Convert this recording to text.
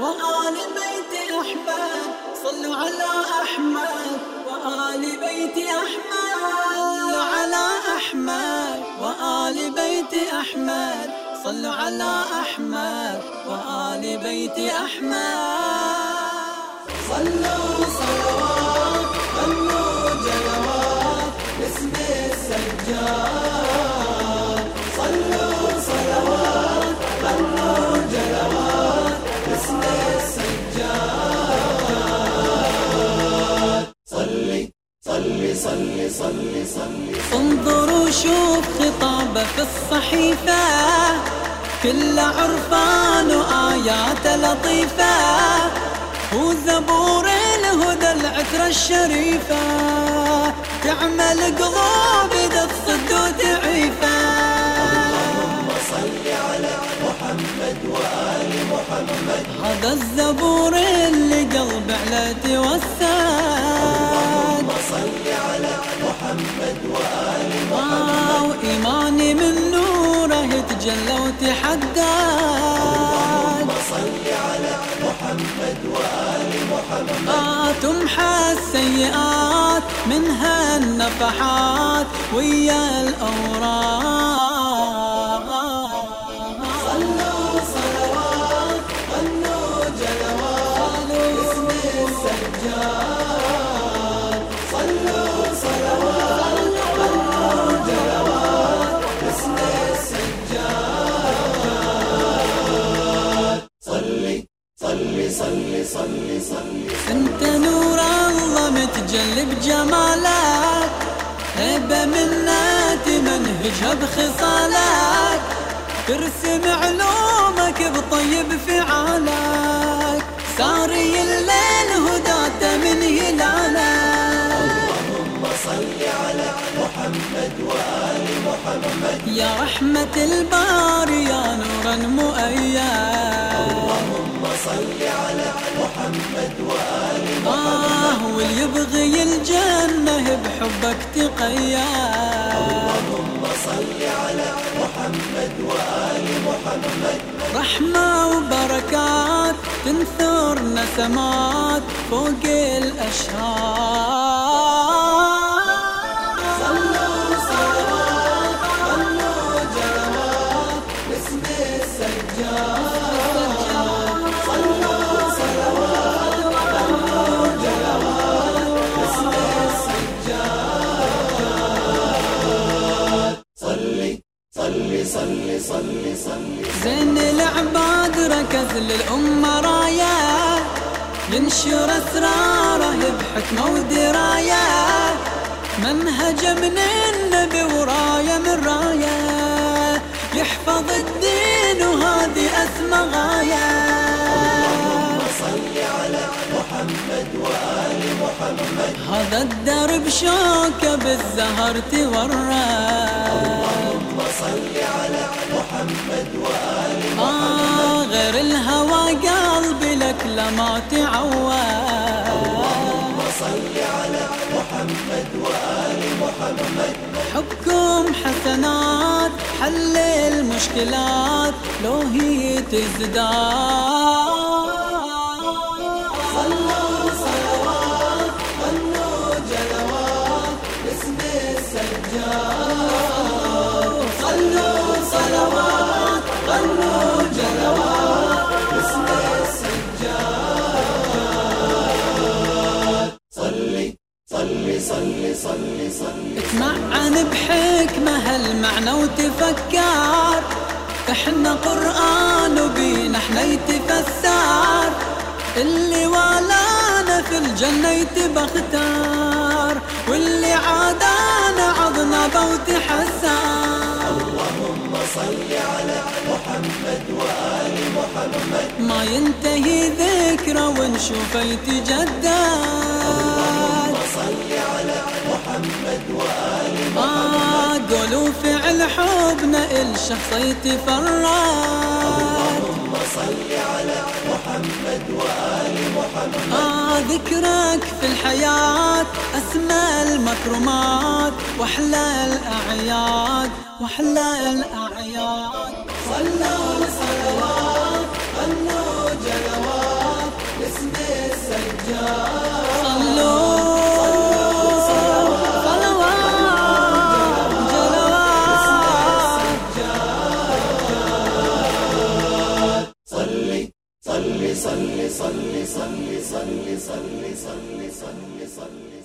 وآل بيت أحمد صلوا على أحمد وآل بيت أحمد صلوا على أحمد وآل بيت أحمد صلوا على أحمد وآل بيت أحمد. صلوا. صلي انظروا شوف خطابه في الصحيفة. كل عرفان وآيات لطيفة. وزبور الهدى العترة الشريفة. تعمل قلوب تصد وتعيفة. اللهم صل على محمد وآل محمد. هذا الزبور اللي قلب على توسد يتجلى وتحدى اللهم صل على محمد وآل محمد. آه تمحى السيئات منها النفحات ويا الأوراق. صلوا صلوات غنوا جلوات باسم السجاد. صلوا صلوات. متجلي بجمالك هبه منك منهجها بخصالك ترسم علومك بطيب فعالك ساري الليل هداته من هلالك اللهم صل على محمد وآل محمد. يا رحمة الباري يا نورا مؤيد. صل على محمد وآل محمد. آه واللي يبغي الجنة بحبك تقيا. اللهم صل على محمد وآل محمد. رحمة وبركات تنثر نسمات فوق الأشهار صلي صلي زين العباد ركز للأمة راية. ينشر أسراره بحكمة ودراية منهج من النبي وراية من راية. يحفظ الدين وهذه أسمى غاية. على محمد وآل محمد هذا الدرب شوكة بالزهر تورى. اللهم صل على محمد وآل محمد آه غير الهوى قلبي لك لما تعود. اللهم صل على محمد وآل محمد. حبكم حسنات حل المشكلات لو هي تزداد. صلوا صلوات غنوا جلوات باسم السجاد. صلي صلي صلي. اتمعن بحكمة هالمعنى وتفكر. إحنا قرآن وبينا إحنا يتفسر. اللي والانا في الجنة يتبختار واللي عادانا عضنا وتحسر اللهم صل على محمد وآل محمد. ما ينتهي ذكره ونشوفه يتجدد. محمد وآل محمد آه قولوا فعل حبنا الشخص يتفرد اللهم صل على محمد وآل محمد. آه ذكرك في الحياة أسمى المكرمات وأحلى الأعياد وأحلى الأعياد. صلوا صلوات غنوا جلوات صلي صلي صلي صلي صلي صلي صلي صلي صلي